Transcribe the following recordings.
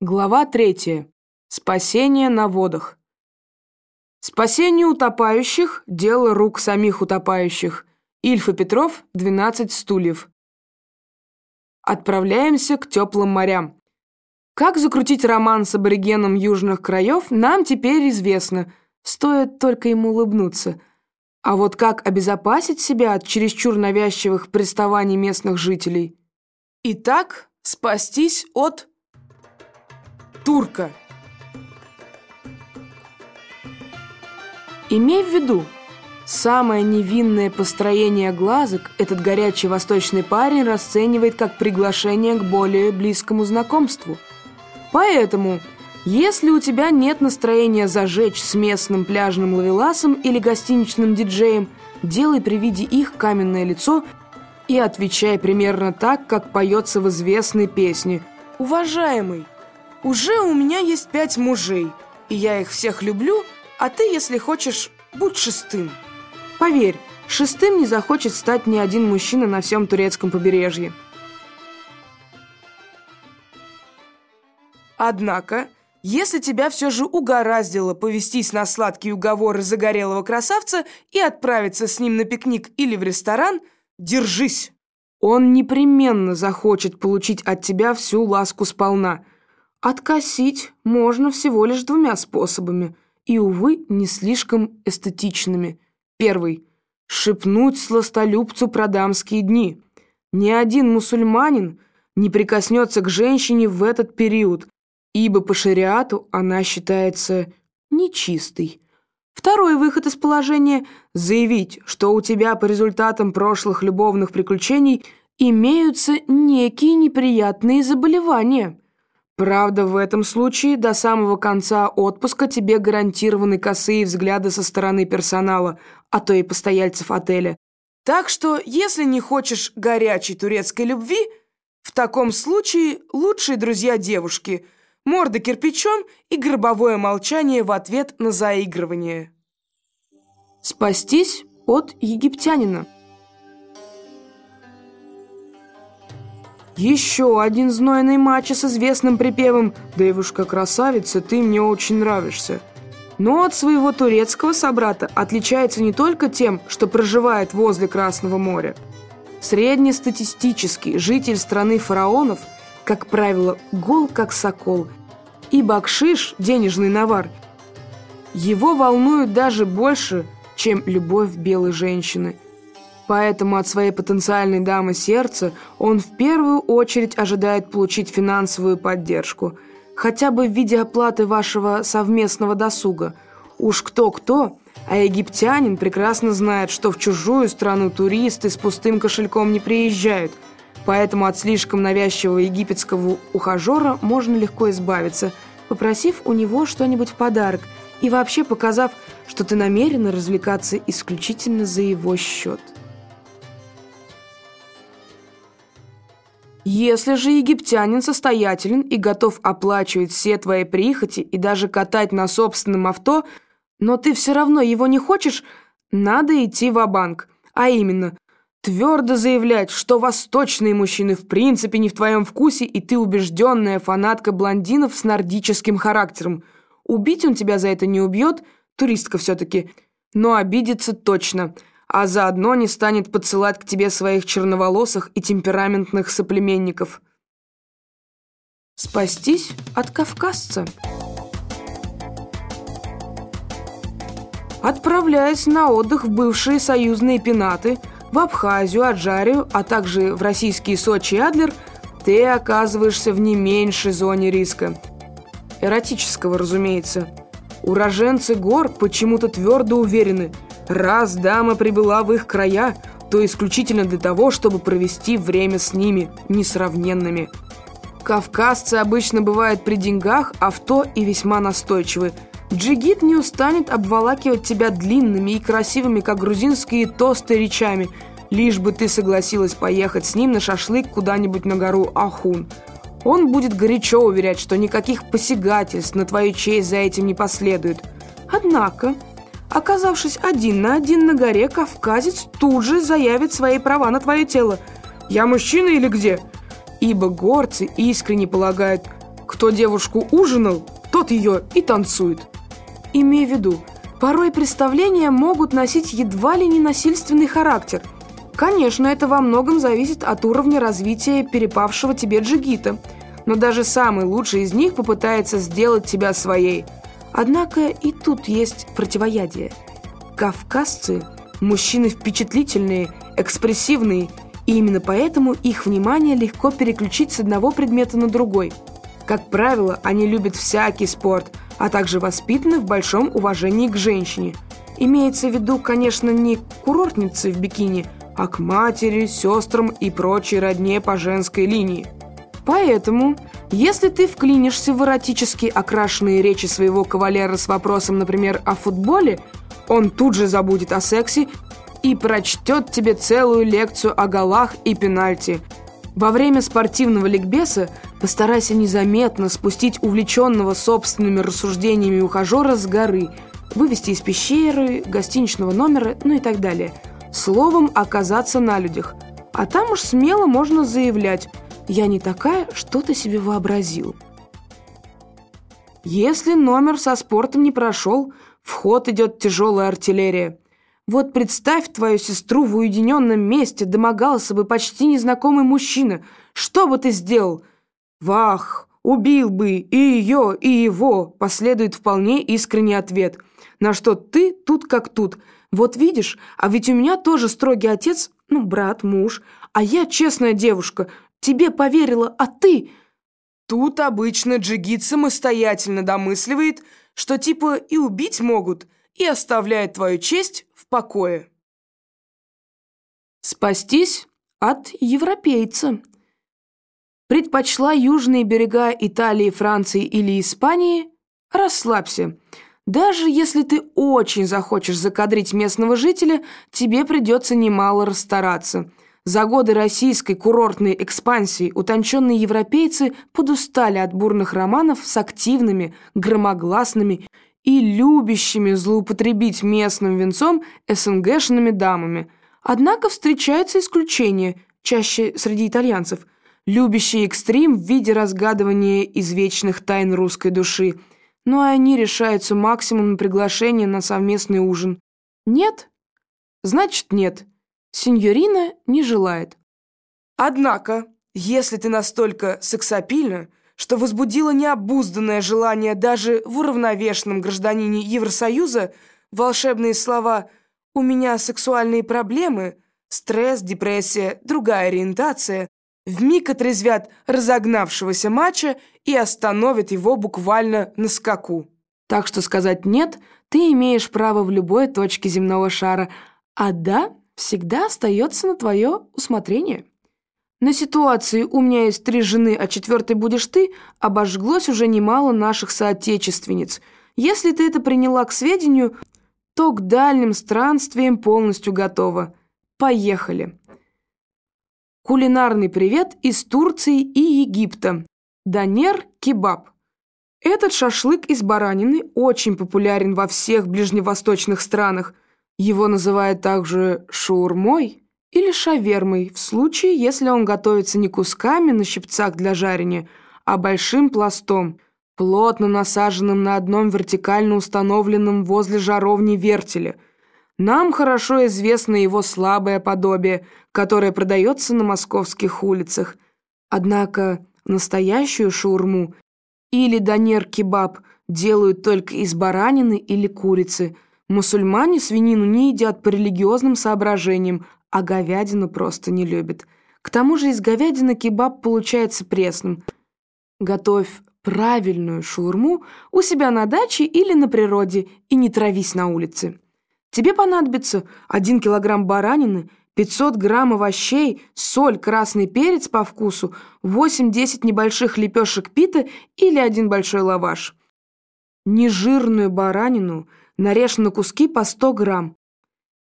Глава третья. Спасение на водах. Спасение утопающих – дело рук самих утопающих. Ильф и Петров – 12 стульев. Отправляемся к теплым морям. Как закрутить роман с аборигеном южных краев, нам теперь известно. Стоит только ему улыбнуться. А вот как обезопасить себя от чересчур навязчивых приставаний местных жителей? Итак, спастись от турка. Имей в виду, самое невинное построение глазок этот горячий восточный парень расценивает как приглашение к более близкому знакомству. Поэтому, если у тебя нет настроения зажечь с местным пляжным ловеласом или гостиничным диджеем, делай при виде их каменное лицо и отвечай примерно так, как поется в известной песне «Уважаемый, уже у меня есть пять мужей, и я их всех люблю, а ты, если хочешь, будь шестым. Поверь, шестым не захочет стать ни один мужчина на всем турецком побережье. Однако, если тебя все же угораздило повестись на сладкие уговоры загорелого красавца и отправиться с ним на пикник или в ресторан, держись. Он непременно захочет получить от тебя всю ласку сполна – Откосить можно всего лишь двумя способами, и, увы, не слишком эстетичными. Первый – шепнуть сластолюбцу про дамские дни. Ни один мусульманин не прикоснется к женщине в этот период, ибо по шариату она считается нечистой. Второй выход из положения – заявить, что у тебя по результатам прошлых любовных приключений имеются некие неприятные заболевания – Правда, в этом случае до самого конца отпуска тебе гарантированы косые взгляды со стороны персонала, а то и постояльцев отеля. Так что, если не хочешь горячей турецкой любви, в таком случае лучшие друзья девушки – морда кирпичом и гробовое молчание в ответ на заигрывание. Спастись от египтянина – Еще один знойный матч с известным припевом «Девушка-красавица, ты мне очень нравишься». Но от своего турецкого собрата отличается не только тем, что проживает возле Красного моря. Среднестатистический житель страны фараонов, как правило, гол как сокол, и бакшиш, денежный навар, его волнует даже больше, чем любовь белой женщины – Поэтому от своей потенциальной дамы сердца он в первую очередь ожидает получить финансовую поддержку, хотя бы в виде оплаты вашего совместного досуга. Уж кто-кто, а египтянин прекрасно знает, что в чужую страну туристы с пустым кошельком не приезжают, поэтому от слишком навязчивого египетского ухажера можно легко избавиться, попросив у него что-нибудь в подарок и вообще показав, что ты намерена развлекаться исключительно за его счет. Если же египтянин состоятелен и готов оплачивать все твои прихоти и даже катать на собственном авто, но ты все равно его не хочешь, надо идти в банк а именно твердо заявлять, что восточные мужчины в принципе не в твоем вкусе, и ты убежденная фанатка блондинов с нордическим характером. Убить он тебя за это не убьет, туристка все-таки, но обидится точно – а заодно не станет подсылать к тебе своих черноволосых и темпераментных соплеменников. Спастись от кавказца. Отправляясь на отдых в бывшие союзные пенаты, в Абхазию, Аджарию, а также в российские Сочи и Адлер, ты оказываешься в не меньшей зоне риска. Эротического, разумеется. Уроженцы гор почему-то твердо уверены – Раз дама прибыла в их края, то исключительно для того, чтобы провести время с ними, несравненными. Кавказцы обычно бывают при деньгах, авто и весьма настойчивы. Джигит не устанет обволакивать тебя длинными и красивыми, как грузинские тосты, речами, лишь бы ты согласилась поехать с ним на шашлык куда-нибудь на гору Ахун. Он будет горячо уверять, что никаких посягательств на твою честь за этим не последует. Однако... Оказавшись один на один на горе, кавказец тут же заявит свои права на твое тело. «Я мужчина или где?» Ибо горцы искренне полагают, кто девушку ужинал, тот ее и танцует. Имея в виду, порой представления могут носить едва ли не насильственный характер. Конечно, это во многом зависит от уровня развития перепавшего тебе джигита, но даже самый лучший из них попытается сделать тебя своей. Однако и тут есть противоядие. Кавказцы – мужчины впечатлительные, экспрессивные, и именно поэтому их внимание легко переключить с одного предмета на другой. Как правило, они любят всякий спорт – а также воспитаны в большом уважении к женщине. Имеется в виду, конечно, не курортницы в бикини, а к матери, сестрам и прочей родне по женской линии. Поэтому, если ты вклинишься в эротически окрашенные речи своего кавалера с вопросом, например, о футболе, он тут же забудет о сексе и прочтет тебе целую лекцию о голах и пенальти – во время спортивного ликбеса постарайся незаметно спустить увлеченного собственными рассуждениями ухажера с горы, вывести из пещеры, гостиничного номера, ну и так далее. Словом, оказаться на людях. А там уж смело можно заявлять «Я не такая, что ты себе вообразил». Если номер со спортом не прошел, в ход идет тяжелая артиллерия – вот представь твою сестру в уединенном месте, домогался бы почти незнакомый мужчина. Что бы ты сделал? Вах, убил бы и ее, и его, последует вполне искренний ответ. На что ты тут как тут. Вот видишь, а ведь у меня тоже строгий отец, ну, брат, муж, а я честная девушка. Тебе поверила, а ты... Тут обычно джигит самостоятельно домысливает, что типа и убить могут, и оставляет твою честь покое. Спастись от европейца. Предпочла южные берега Италии, Франции или Испании? Расслабься. Даже если ты очень захочешь закадрить местного жителя, тебе придется немало расстараться. За годы российской курортной экспансии утонченные европейцы подустали от бурных романов с активными, громогласными и любящими злоупотребить местным венцом СНГшными дамами. Однако встречаются исключения, чаще среди итальянцев, любящие экстрим в виде разгадывания извечных тайн русской души. Но они решаются максимум на приглашение на совместный ужин. Нет? Значит, нет. Сеньорина не желает. Однако, если ты настолько сексапильна, что возбудило необузданное желание даже в уравновешенном гражданине Евросоюза волшебные слова «У меня сексуальные проблемы», «Стресс», «Депрессия», «Другая ориентация» вмиг отрезвят разогнавшегося матча и остановят его буквально на скаку. Так что сказать «нет» ты имеешь право в любой точке земного шара, а «да» всегда остается на твое усмотрение. На ситуации «у меня есть три жены, а четвертой будешь ты» обожглось уже немало наших соотечественниц. Если ты это приняла к сведению, то к дальним странствиям полностью готова. Поехали. Кулинарный привет из Турции и Египта. Данер кебаб. Этот шашлык из баранины очень популярен во всех ближневосточных странах. Его называют также шаурмой или шавермой, в случае, если он готовится не кусками на щипцах для жарения, а большим пластом, плотно насаженным на одном вертикально установленном возле жаровни вертеле. Нам хорошо известно его слабое подобие, которое продается на московских улицах. Однако настоящую шаурму или донер-кебаб делают только из баранины или курицы. Мусульмане свинину не едят по религиозным соображениям, а говядину просто не любит. К тому же из говядины кебаб получается пресным. Готовь правильную шаурму у себя на даче или на природе и не травись на улице. Тебе понадобится 1 килограмм баранины, 500 грамм овощей, соль, красный перец по вкусу, 8-10 небольших лепешек пита или один большой лаваш. Нежирную баранину нарежь на куски по 100 грамм,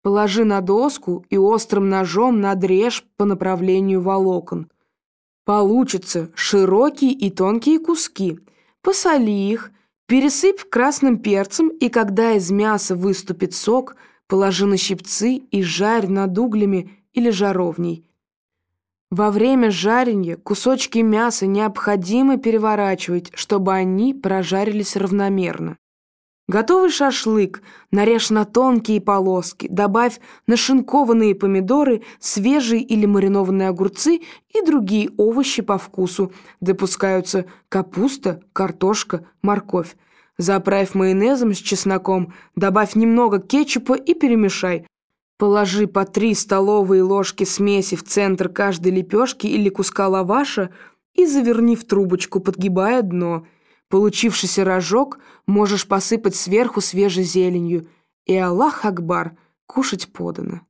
Положи на доску и острым ножом надрежь по направлению волокон. Получатся широкие и тонкие куски. Посоли их, пересыпь красным перцем, и когда из мяса выступит сок, положи на щипцы и жарь над углями или жаровней. Во время жаренья кусочки мяса необходимо переворачивать, чтобы они прожарились равномерно. Готовый шашлык нарежь на тонкие полоски, добавь нашинкованные помидоры, свежие или маринованные огурцы и другие овощи по вкусу. Допускаются капуста, картошка, морковь. Заправь майонезом с чесноком, добавь немного кетчупа и перемешай. Положи по 3 столовые ложки смеси в центр каждой лепешки или куска лаваша и заверни в трубочку, подгибая дно – Получившийся рожок можешь посыпать сверху свежей зеленью. И Аллах Акбар, кушать подано.